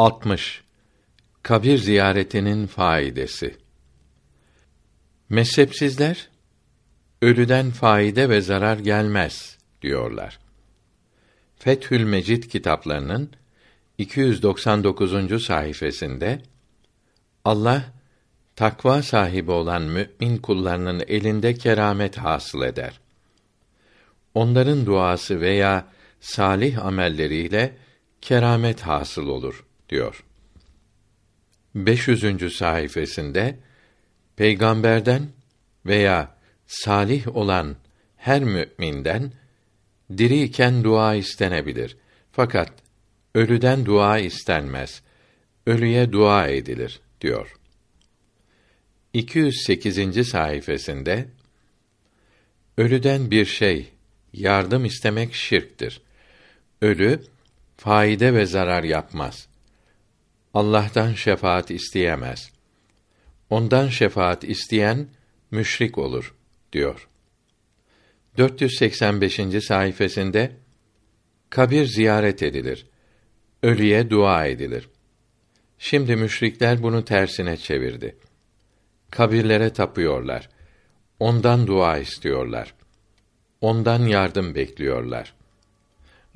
60. Kabir ziyaretinin faidesi. Mezhepsizler ölüden faide ve zarar gelmez diyorlar. Fethül Mecid kitaplarının 299. sayfasında Allah takva sahibi olan mümin kullarının elinde keramet hasıl eder. Onların duası veya salih amelleriyle keramet hasıl olur diyor. 500. sayfasında peygamberden veya salih olan her müminden diriyken dua istenebilir. Fakat ölüden dua istenmez. Ölüye dua edilir diyor. 208. sayfasında ölüden bir şey yardım istemek şirktir. Ölü faide ve zarar yapmaz. Allah'tan şefaat isteyemez. Ondan şefaat isteyen müşrik olur diyor. 485. sayfasında kabir ziyaret edilir. Ölüye dua edilir. Şimdi müşrikler bunu tersine çevirdi. Kabirlere tapıyorlar. Ondan dua istiyorlar. Ondan yardım bekliyorlar.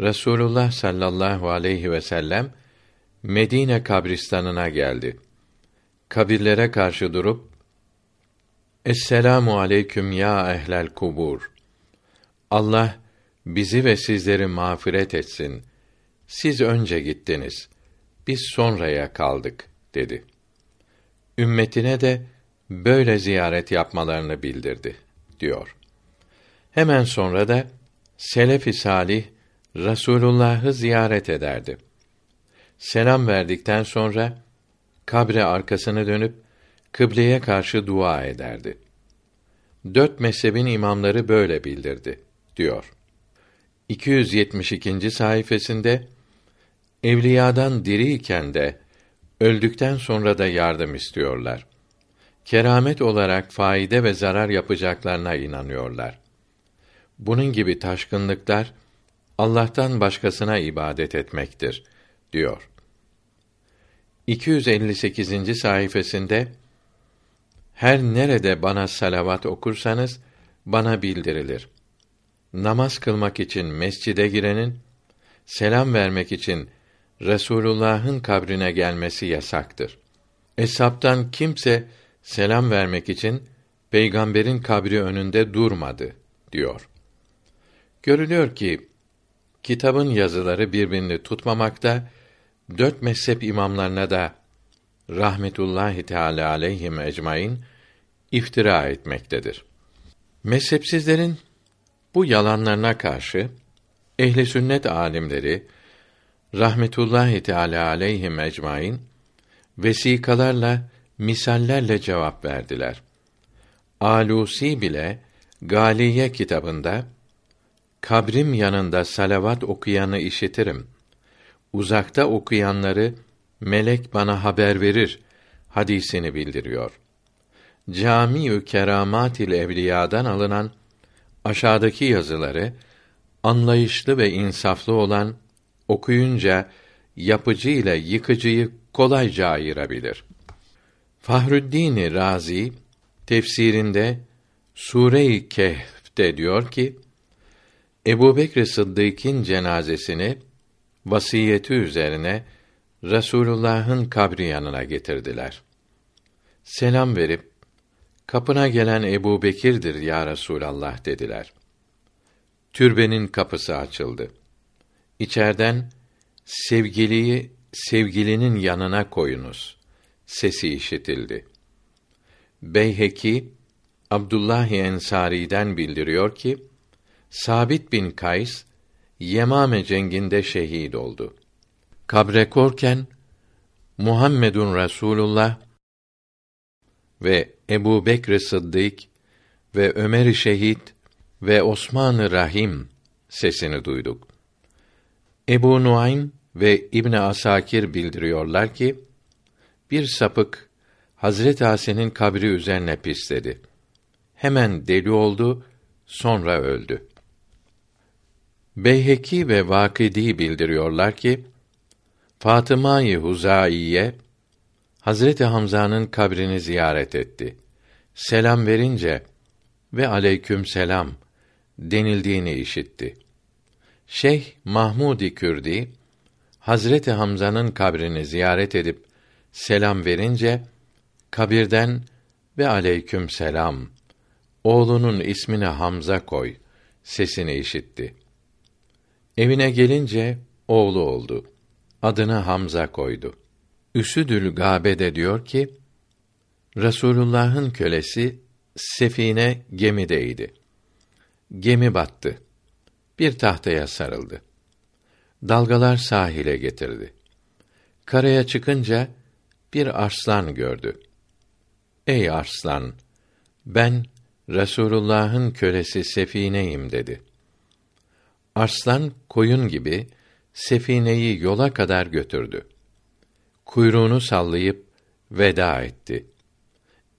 Resulullah sallallahu aleyhi ve sellem Medine kabristanına geldi. Kabirlere karşı durup Esselamu aleyküm ya ehlel kubur. Allah bizi ve sizleri mağfiret etsin. Siz önce gittiniz. Biz sonraya kaldık dedi. Ümmetine de böyle ziyaret yapmalarını bildirdi diyor. Hemen sonra da selef-i salih Resulullah'ı ziyaret ederdi. Selam verdikten sonra kabre arkasını dönüp kıbleye karşı dua ederdi. Dört mezhebin imamları böyle bildirdi diyor. 272. sayfasında evliyadan diriyken de öldükten sonra da yardım istiyorlar. Keramet olarak faide ve zarar yapacaklarına inanıyorlar. Bunun gibi taşkınlıklar Allah'tan başkasına ibadet etmektir diyor. 258. sayfasında her nerede bana salavat okursanız bana bildirilir. Namaz kılmak için mescide girenin selam vermek için Resulullah'ın kabrine gelmesi yasaktır. Eshabtan kimse selam vermek için peygamberin kabri önünde durmadı diyor. Görülüyor ki kitabın yazıları birbirini tutmamakta, dört mezhep imamlarına da rahmetullahi teala aleyhim ecmaîn iftira etmektedir. Mezhepsizlerin bu yalanlarına karşı ehli sünnet alimleri rahmetullahi teala aleyhim ecmaîn vesikalarla, misallerle cevap verdiler. Alusi bile Galiye kitabında kabrim yanında salavat okuyanı işitirim. Uzakta okuyanları melek bana haber verir hadisini bildiriyor. Camiü Keramatil Evliya'dan alınan aşağıdaki yazıları anlayışlı ve insaflı olan okuyunca yapıcı ile yıkıcıyı kolayca ayırabilir. Fahrüddin Razi tefsirinde Sure-i Kehf'te diyor ki Ebu Bekr Sıddık'ın cenazesini vasiyeti üzerine Resulullah'ın kabri yanına getirdiler. Selam verip kapına gelen Ebu Bekir'dir ya Resulallah dediler. Türbenin kapısı açıldı. İçerden sevgiliyi sevgilinin yanına koyunuz sesi işitildi. Beyheki Abdullah Ensari'den bildiriyor ki Sabit bin Kays Yemame cenginde şehit oldu. Kabre korken Muhammedun Resulullah ve Ebu Bekr Sıddık ve Ömer-i Şehit ve Osman-ı Rahim sesini duyduk. Ebu Nuaym ve İbn Asakir bildiriyorlar ki bir sapık Hazret Asi'nin kabri üzerine pisledi. Hemen deli oldu, sonra öldü. Beyheki ve Vakidi bildiriyorlar ki Fatıma-i Huzaiye Hazreti Hamza'nın kabrini ziyaret etti. Selam verince ve aleyküm selam denildiğini işitti. Şeyh Mahmudi Kürdi Hazreti Hamza'nın kabrini ziyaret edip selam verince kabirden ve aleyküm selam oğlunun ismini Hamza koy sesini işitti. Evine gelince oğlu oldu. Adını Hamza koydu. Üsüdül Gabe diyor ki Resulullah'ın kölesi sefine gemideydi. Gemi battı. Bir tahtaya sarıldı. Dalgalar sahile getirdi. Karaya çıkınca bir arslan gördü. Ey arslan, ben Resulullah'ın kölesi Sefine'yim dedi. Arslan koyun gibi Sefine'yi yola kadar götürdü. Kuyruğunu sallayıp veda etti.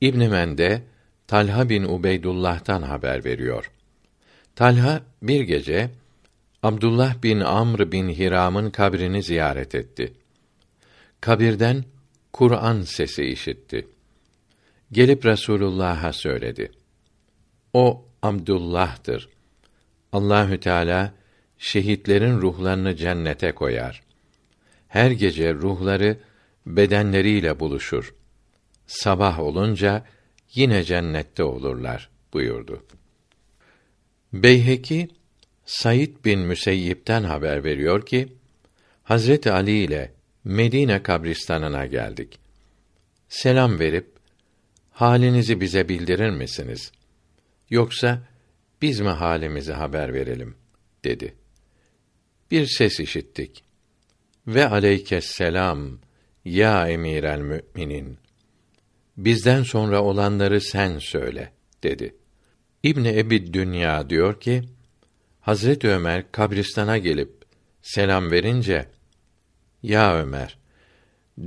İbn Mende Talha bin Ubeydullah'tan haber veriyor. Talha bir gece Abdullah bin Amr bin Hiram'ın kabrini ziyaret etti. Kabirden Kur'an sesi işitti. Gelip Resulullah'a söyledi. O Abdullah'tır. Allahü Teala şehitlerin ruhlarını cennete koyar. Her gece ruhları bedenleriyle buluşur. Sabah olunca yine cennette olurlar buyurdu. Beyheki Said bin Müseyyip'ten haber veriyor ki Hazreti Ali ile Medine kabristanına geldik. Selam verip halinizi bize bildirir misiniz? Yoksa biz mi halimizi haber verelim dedi. Bir ses işittik. Ve aleykes selam ya emirel müminin. Bizden sonra olanları sen söyle dedi. İbni Ebi Dünya diyor ki, Hazret Ömer kabristana gelip selam verince, Ya Ömer,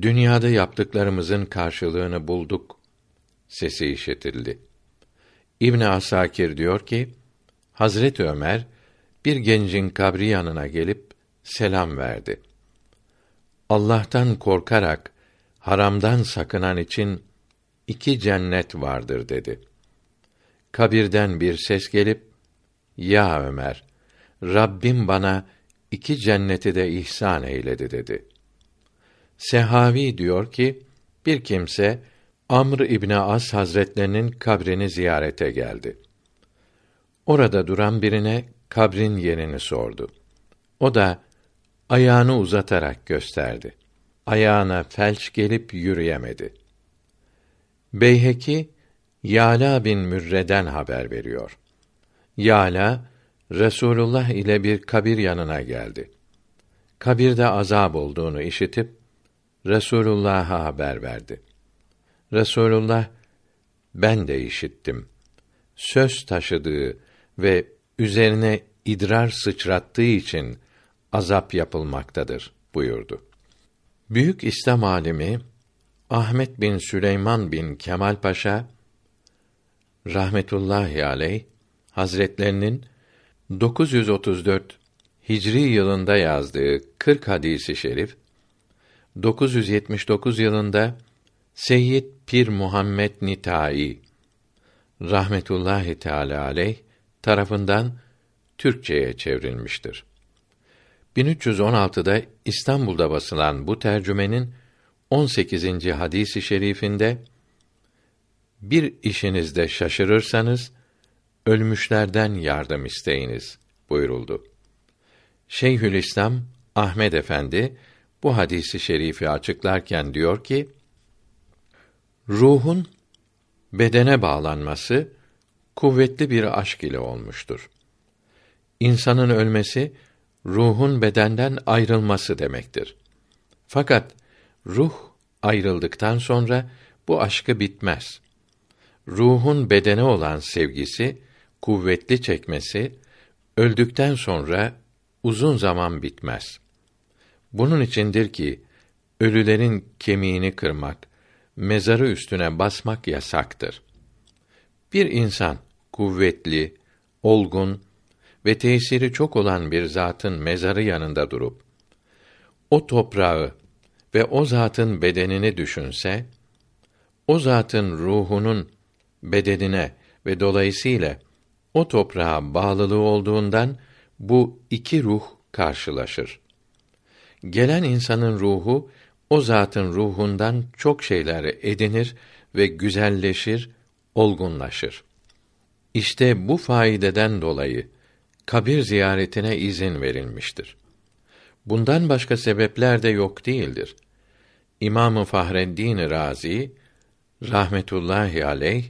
dünyada yaptıklarımızın karşılığını bulduk sesi işitildi. İbn Asakir diyor ki, Hazret Ömer bir gencin kabri yanına gelip selam verdi. Allah'tan korkarak haramdan sakınan için iki cennet vardır dedi. Kabirden bir ses gelip, Ya Ömer, Rabbim bana iki cenneti de ihsan eyledi dedi. Sehavi diyor ki, bir kimse Amr İbni As Hazretlerinin kabrini ziyarete geldi. Orada duran birine kabrin yerini sordu. O da ayağını uzatarak gösterdi. Ayağına felç gelip yürüyemedi. Beyheki Yala bin Mürre'den haber veriyor. Yala Resulullah ile bir kabir yanına geldi. Kabirde azab olduğunu işitip Resulullah'a haber verdi. Resulullah ben de işittim. Söz taşıdığı ve üzerine idrar sıçrattığı için azap yapılmaktadır buyurdu. Büyük İslam alimi Ahmet bin Süleyman bin Kemal Paşa rahmetullahi aleyh Hazretlerinin 934 Hicri yılında yazdığı 40 hadisi şerif 979 yılında Seyyid Pir Muhammed Nitai rahmetullahi teala aleyh tarafından Türkçeye çevrilmiştir. 1316'da İstanbul'da basılan bu tercümenin 18. hadisi şerifinde bir işinizde şaşırırsanız ölmüşlerden yardım isteyiniz buyuruldu. Şeyhülislam Ahmed Efendi bu hadisi şerifi açıklarken diyor ki: Ruhun bedene bağlanması kuvvetli bir aşk ile olmuştur. İnsanın ölmesi ruhun bedenden ayrılması demektir. Fakat ruh ayrıldıktan sonra bu aşkı bitmez. Ruhun bedene olan sevgisi, kuvvetli çekmesi öldükten sonra uzun zaman bitmez. Bunun içindir ki ölülerin kemiğini kırmak, mezarı üstüne basmak yasaktır. Bir insan kuvvetli, olgun ve tesiri çok olan bir zatın mezarı yanında durup o toprağı ve o zatın bedenini düşünse, o zatın ruhunun bedenine ve dolayısıyla o toprağa bağlılığı olduğundan bu iki ruh karşılaşır. Gelen insanın ruhu o zatın ruhundan çok şeyler edinir ve güzelleşir, olgunlaşır. İşte bu faideden dolayı kabir ziyaretine izin verilmiştir. Bundan başka sebepler de yok değildir. İmamı Fahreddin Razi rahmetullahi aleyh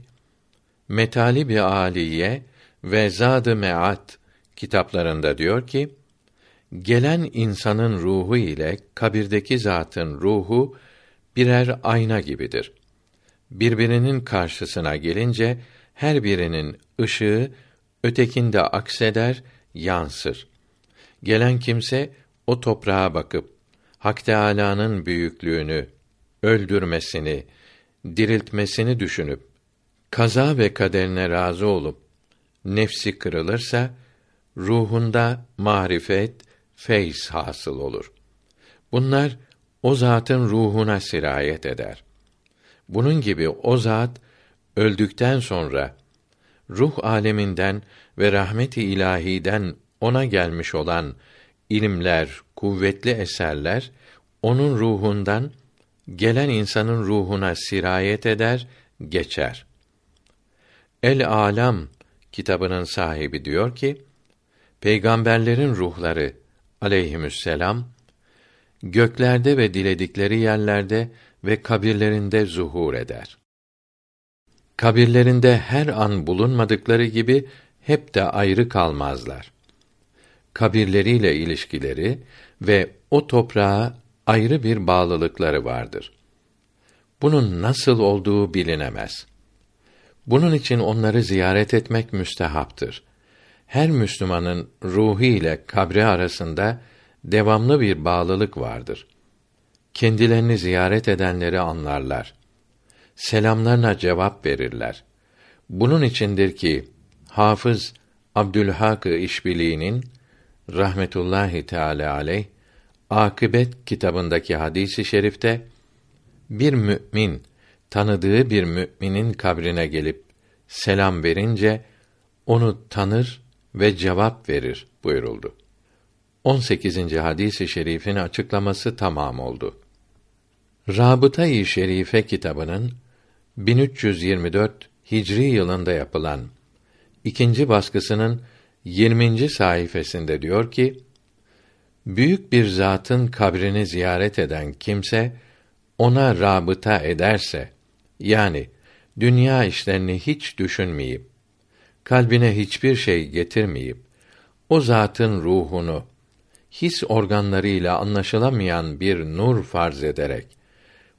Metali bir aliye ve Zad-ı Me'at kitaplarında diyor ki gelen insanın ruhu ile kabirdeki zatın ruhu birer ayna gibidir. Birbirinin karşısına gelince her birinin ışığı ötekinde akseder, yansır. Gelen kimse o toprağa bakıp Hak Teâlâ'nın büyüklüğünü, öldürmesini, diriltmesini düşünüp kaza ve kaderine razı olup nefsi kırılırsa ruhunda marifet, feyz hasıl olur. Bunlar o zatın ruhuna sirayet eder. Bunun gibi o zat öldükten sonra ruh aleminden ve rahmeti ilahiden ona gelmiş olan ilimler, kuvvetli eserler onun ruhundan gelen insanın ruhuna sirayet eder, geçer. El Alam kitabının sahibi diyor ki, peygamberlerin ruhları aleyhisselam göklerde ve diledikleri yerlerde ve kabirlerinde zuhur eder. Kabirlerinde her an bulunmadıkları gibi hep de ayrı kalmazlar. Kabirleriyle ilişkileri ve o toprağa ayrı bir bağlılıkları vardır. Bunun nasıl olduğu bilinemez. Bunun için onları ziyaret etmek müstehaptır. Her Müslümanın ruhu ile kabri arasında devamlı bir bağlılık vardır. Kendilerini ziyaret edenleri anlarlar. Selamlarına cevap verirler. Bunun içindir ki Hafız Abdülhak İşbili'nin rahmetullahi teala aleyh Akıbet kitabındaki hadisi şerifte bir mümin tanıdığı bir müminin kabrine gelip selam verince onu tanır ve cevap verir buyuruldu. 18. hadisi i şerifin açıklaması tamam oldu. Rabıta-i Şerife kitabının 1324 Hicri yılında yapılan ikinci baskısının 20. sayfasında diyor ki: Büyük bir zatın kabrini ziyaret eden kimse ona rabıta ederse yani dünya işlerini hiç düşünmeyip kalbine hiçbir şey getirmeyip o zatın ruhunu his organlarıyla anlaşılamayan bir nur farz ederek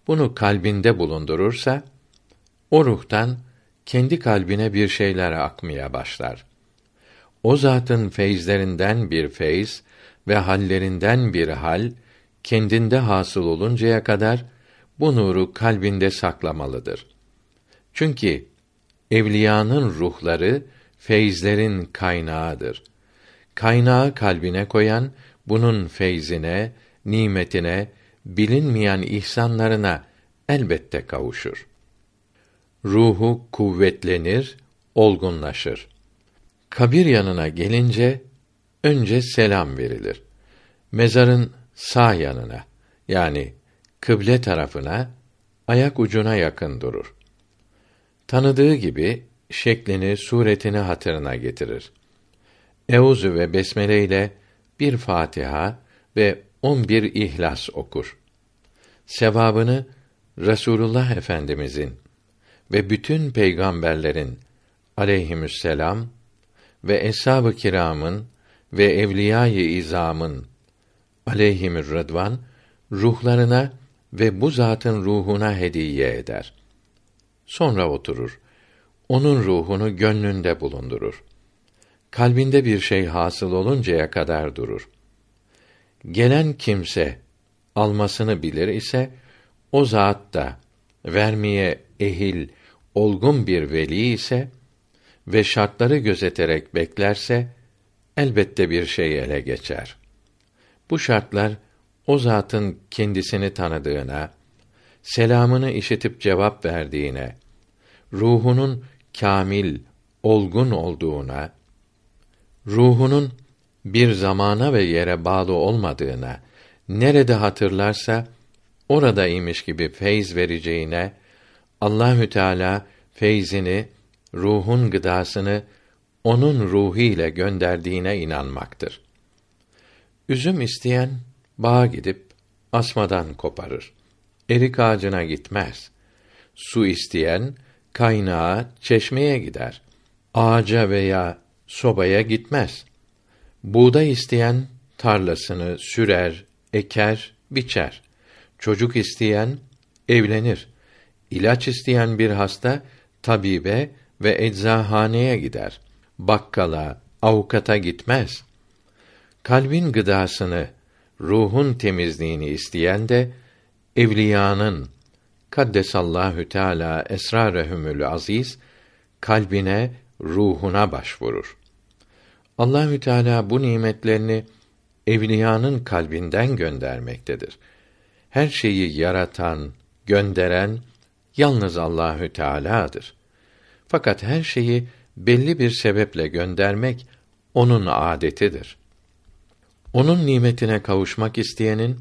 bunu kalbinde bulundurursa o ruhtan kendi kalbine bir şeyler akmaya başlar. O zatın feyizlerinden bir feyz ve hallerinden bir hal kendinde hasıl oluncaya kadar bu nuru kalbinde saklamalıdır. Çünkü evliyanın ruhları feyizlerin kaynağıdır. Kaynağı kalbine koyan bunun feyzine, nimetine, bilinmeyen ihsanlarına elbette kavuşur. Ruhu kuvvetlenir, olgunlaşır. Kabir yanına gelince önce selam verilir. Mezarın sağ yanına yani kıble tarafına ayak ucuna yakın durur. Tanıdığı gibi şeklini, suretini hatırına getirir. Euzu ve besmele ile bir Fatiha ve on bir İhlas okur. Sevabını Resulullah Efendimizin ve bütün peygamberlerin aleyhisselam ve eshab-ı kiramın ve evliyâ-i izamın aleyhimür rıdvan ruhlarına ve bu zatın ruhuna hediye eder. Sonra oturur. Onun ruhunu gönlünde bulundurur. Kalbinde bir şey hasıl oluncaya kadar durur. Gelen kimse almasını bilir ise o zat da vermeye ehil, olgun bir veli ise ve şartları gözeterek beklerse elbette bir şey ele geçer. Bu şartlar o zatın kendisini tanıdığına, selamını işitip cevap verdiğine, ruhunun kamil, olgun olduğuna, ruhunun bir zamana ve yere bağlı olmadığına, nerede hatırlarsa orada imiş gibi feyz vereceğine Allahü Teala feyzini, ruhun gıdasını onun ruhu ile gönderdiğine inanmaktır. Üzüm isteyen bağa gidip asmadan koparır. Erik ağacına gitmez. Su isteyen kaynağa, çeşmeye gider. Ağaca veya sobaya gitmez. Buğday isteyen tarlasını sürer, eker, biçer. Çocuk isteyen evlenir. İlaç isteyen bir hasta tabibe ve eczahaneye gider. Bakkala, avukata gitmez. Kalbin gıdasını, ruhun temizliğini isteyen de evliyanın kaddesallahu teala esrarehumül aziz kalbine, ruhuna başvurur. Allahü Teala bu nimetlerini evliyanın kalbinden göndermektedir. Her şeyi yaratan, gönderen yalnız Allahü Teala'dır. Fakat her şeyi belli bir sebeple göndermek onun adetidir. Onun nimetine kavuşmak isteyenin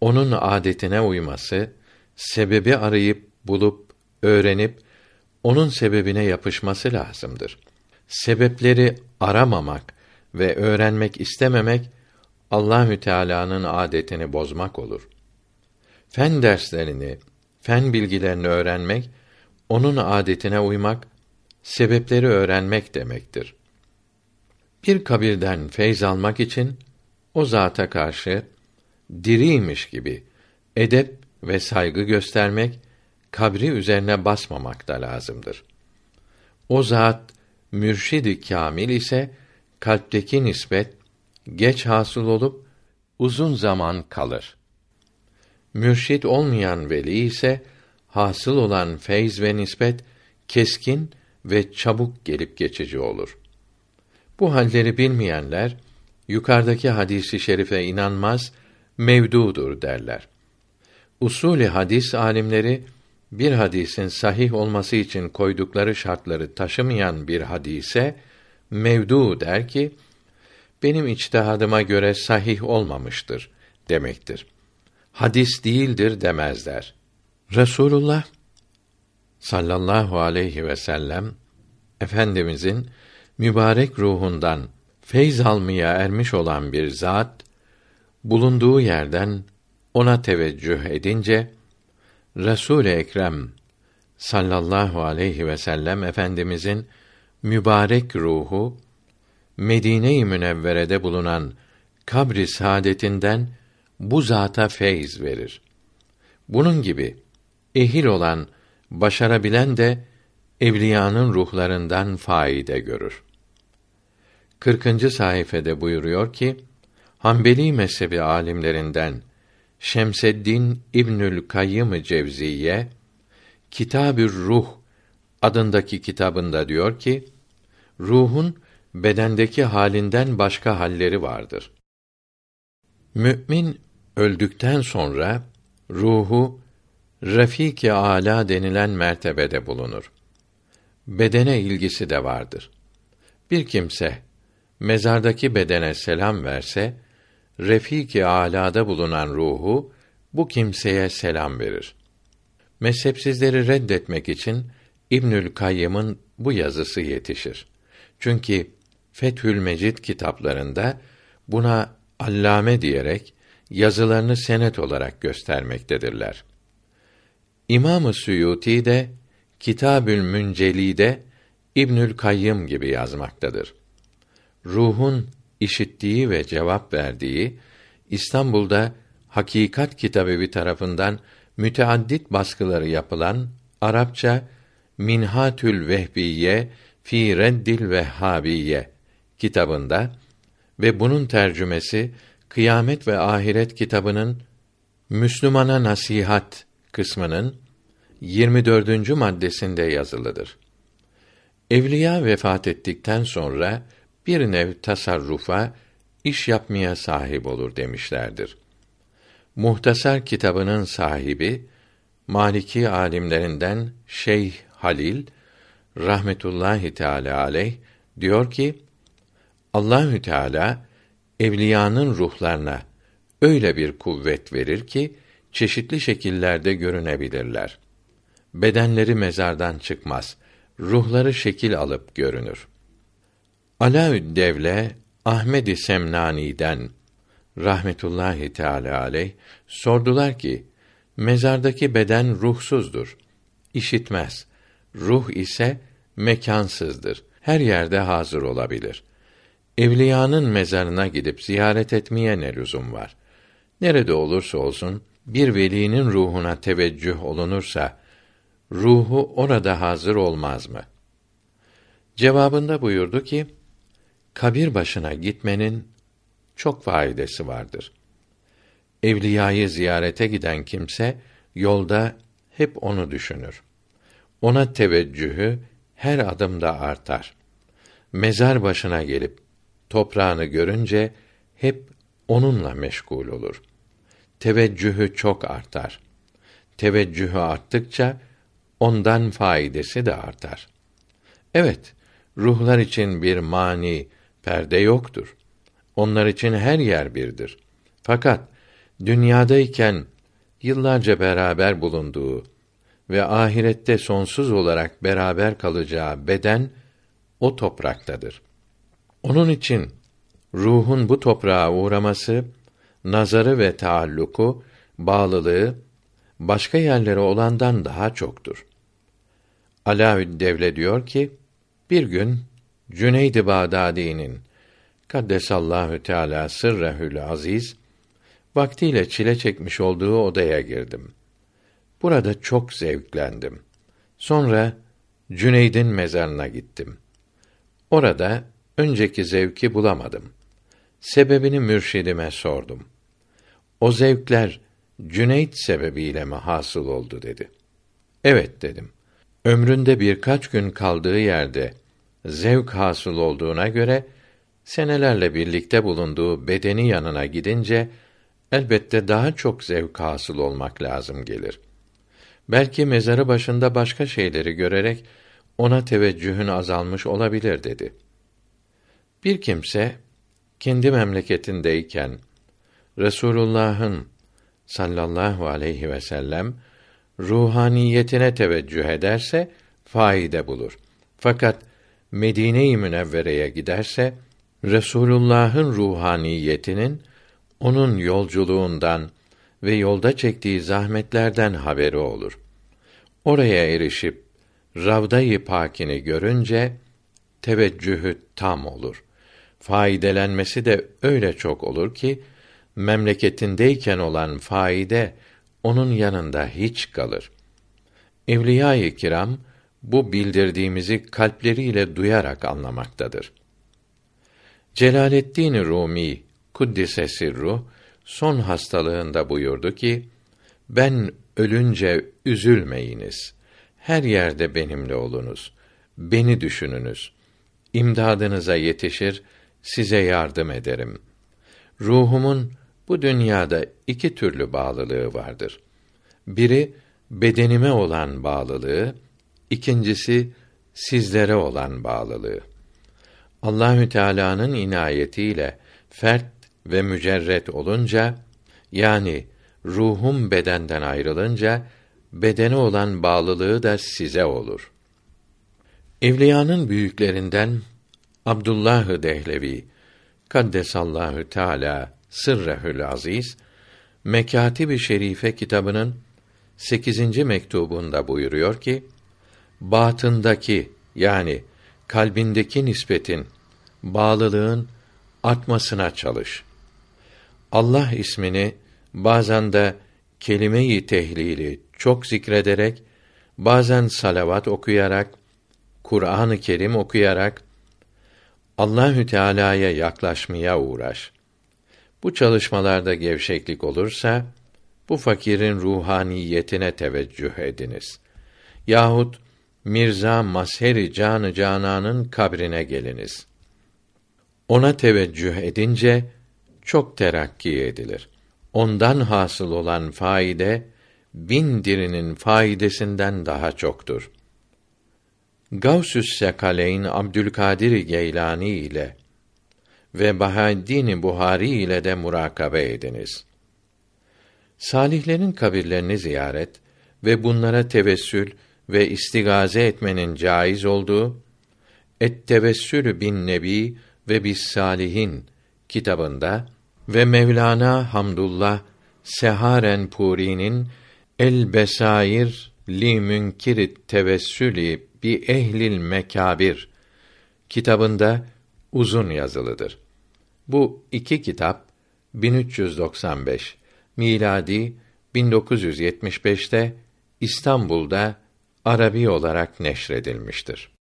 onun adetine uyması, sebebi arayıp bulup öğrenip onun sebebine yapışması lazımdır. Sebepleri aramamak ve öğrenmek istememek Allahü Teala'nın adetini bozmak olur. Fen derslerini, fen bilgilerini öğrenmek onun adetine uymak, sebepleri öğrenmek demektir. Bir kabirden feyz almak için o zata karşı diriymiş gibi edep ve saygı göstermek, kabri üzerine basmamak da lazımdır. O zat mürşidi kamil ise kalpteki nispet geç hasıl olup uzun zaman kalır. Mürşid olmayan veli ise hasıl olan feyz ve nispet keskin ve çabuk gelip geçici olur. Bu halleri bilmeyenler yukarıdaki hadisi şerife inanmaz, mevdudur derler. Usulü hadis alimleri bir hadisin sahih olması için koydukları şartları taşımayan bir hadise mevdu der ki benim içtihadıma göre sahih olmamıştır demektir. Hadis değildir demezler. Resulullah sallallahu aleyhi ve sellem efendimizin mübarek ruhundan feyz almaya ermiş olan bir zat bulunduğu yerden ona teveccüh edince Resul Ekrem sallallahu aleyhi ve sellem efendimizin mübarek ruhu Medine-i Münevvere'de bulunan kabri saadetinden bu zata feyz verir. Bunun gibi ehil olan, başarabilen de evliyanın ruhlarından faide görür. 40. sayfede buyuruyor ki: Hanbeli mezhebi alimlerinden Şemseddin İbnül Kayyım Cevziye Kitabür Ruh adındaki kitabında diyor ki ruhun bedendeki halinden başka halleri vardır. Mümin öldükten sonra ruhu Refik-i Ala denilen mertebede bulunur. Bedene ilgisi de vardır. Bir kimse mezardaki bedene selam verse Refik-i Alâ'da bulunan ruhu bu kimseye selam verir. Mezhepsizleri reddetmek için İbnül Kayyım'ın bu yazısı yetişir. Çünkü Fethül Mecid kitaplarında buna allame diyerek yazılarını senet olarak göstermektedirler. İmam-ı Suyuti de Kitabül Münceli'de İbnül Kayyım gibi yazmaktadır. Ruhun işittiği ve cevap verdiği İstanbul'da Hakikat Kitabevi tarafından müteaddit baskıları yapılan Arapça Minhatül Vehbiye fi Reddil Vehhabiye kitabında ve bunun tercümesi Kıyamet ve Ahiret kitabının Müslümana Nasihat kısmının 24. maddesinde yazılıdır. Evliya vefat ettikten sonra bir nev tasarrufa, iş yapmaya sahip olur demişlerdir. Muhtasar kitabının sahibi Maliki alimlerinden Şeyh Halil rahmetullahi teala aleyh diyor ki Allahü Teala evliyanın ruhlarına öyle bir kuvvet verir ki çeşitli şekillerde görünebilirler. Bedenleri mezardan çıkmaz. Ruhları şekil alıp görünür. Alaüddevle Ahmed-i Semnani'den rahmetullahi teala aleyh sordular ki mezardaki beden ruhsuzdur. işitmez. Ruh ise mekansızdır. Her yerde hazır olabilir. Evliyanın mezarına gidip ziyaret etmeye ne lüzum var? Nerede olursa olsun bir velinin ruhuna teveccüh olunursa ruhu orada hazır olmaz mı? Cevabında buyurdu ki kabir başına gitmenin çok faydası vardır. Evliyayı ziyarete giden kimse yolda hep onu düşünür. Ona teveccühü her adımda artar. Mezar başına gelip toprağını görünce hep onunla meşgul olur. Teveccühü çok artar. Teveccühü arttıkça ondan faydası da artar. Evet, ruhlar için bir mani, perde yoktur. Onlar için her yer birdir. Fakat dünyadayken yıllarca beraber bulunduğu ve ahirette sonsuz olarak beraber kalacağı beden o topraktadır. Onun için ruhun bu toprağa uğraması, nazarı ve taalluku, bağlılığı başka yerlere olandan daha çoktur. Alaüddevle diyor ki, bir gün Cüneyd-i Bağdadi'nin Kaddesallahu Teala sırrehül aziz vaktiyle çile çekmiş olduğu odaya girdim. Burada çok zevklendim. Sonra Cüneyd'in mezarına gittim. Orada önceki zevki bulamadım. Sebebini mürşidime sordum. O zevkler Cüneyd sebebiyle mi hasıl oldu dedi. Evet dedim. Ömründe birkaç gün kaldığı yerde zevk hasıl olduğuna göre senelerle birlikte bulunduğu bedeni yanına gidince elbette daha çok zevk hasıl olmak lazım gelir. Belki mezarı başında başka şeyleri görerek ona teveccühün azalmış olabilir dedi. Bir kimse kendi memleketindeyken Resulullah'ın sallallahu aleyhi ve sellem ruhaniyetine teveccüh ederse faide bulur. Fakat Medine-i Münevvere'ye giderse Resulullah'ın ruhaniyetinin onun yolculuğundan ve yolda çektiği zahmetlerden haberi olur. Oraya erişip Ravda-i Pakini görünce teveccühü tam olur. Faydelenmesi de öyle çok olur ki memleketindeyken olan faide onun yanında hiç kalır. Evliya-i kiram bu bildirdiğimizi kalpleriyle duyarak anlamaktadır. Celaleddin Rumi kuddise sirru son hastalığında buyurdu ki ben ölünce üzülmeyiniz. Her yerde benimle olunuz. Beni düşününüz. İmdadınıza yetişir, size yardım ederim. Ruhumun bu dünyada iki türlü bağlılığı vardır. Biri bedenime olan bağlılığı, ikincisi sizlere olan bağlılığı. Allahü Teala'nın inayetiyle fert ve mücerret olunca yani ruhum bedenden ayrılınca bedene olan bağlılığı da size olur. Evliyanın büyüklerinden Abdullah Dehlevi Kaddesallahu Teala sırrehül aziz Mekatib-i Şerife kitabının 8. mektubunda buyuruyor ki batındaki yani kalbindeki nispetin bağlılığın artmasına çalış. Allah ismini bazen de kelime-i tehlili çok zikrederek, bazen salavat okuyarak, Kur'an-ı Kerim okuyarak Allahü Teala'ya yaklaşmaya uğraş. Bu çalışmalarda gevşeklik olursa bu fakirin ruhaniyetine teveccüh ediniz. Yahut Mirza Masheri Canı Canan'ın kabrine geliniz. Ona teveccüh edince çok terakki edilir. ondan hasıl olan faide bin dirinin faidesinden daha çoktur. Gavsüs Sekaleyn Abdülkadir Geylani ile ve Bahaddin Buhari ile de murakabe ediniz. Salihlerin kabirlerini ziyaret ve bunlara tevessül ve istigaze etmenin caiz olduğu Et Tevessül bin Nebi ve bis Salihin kitabında ve Mevlana Hamdullah Seharen Puri'nin El Besair li Münkirit Tevessüli bi Ehlil Mekabir kitabında uzun yazılıdır. Bu iki kitap 1395 miladi 1975'te İstanbul'da Arabi olarak neşredilmiştir.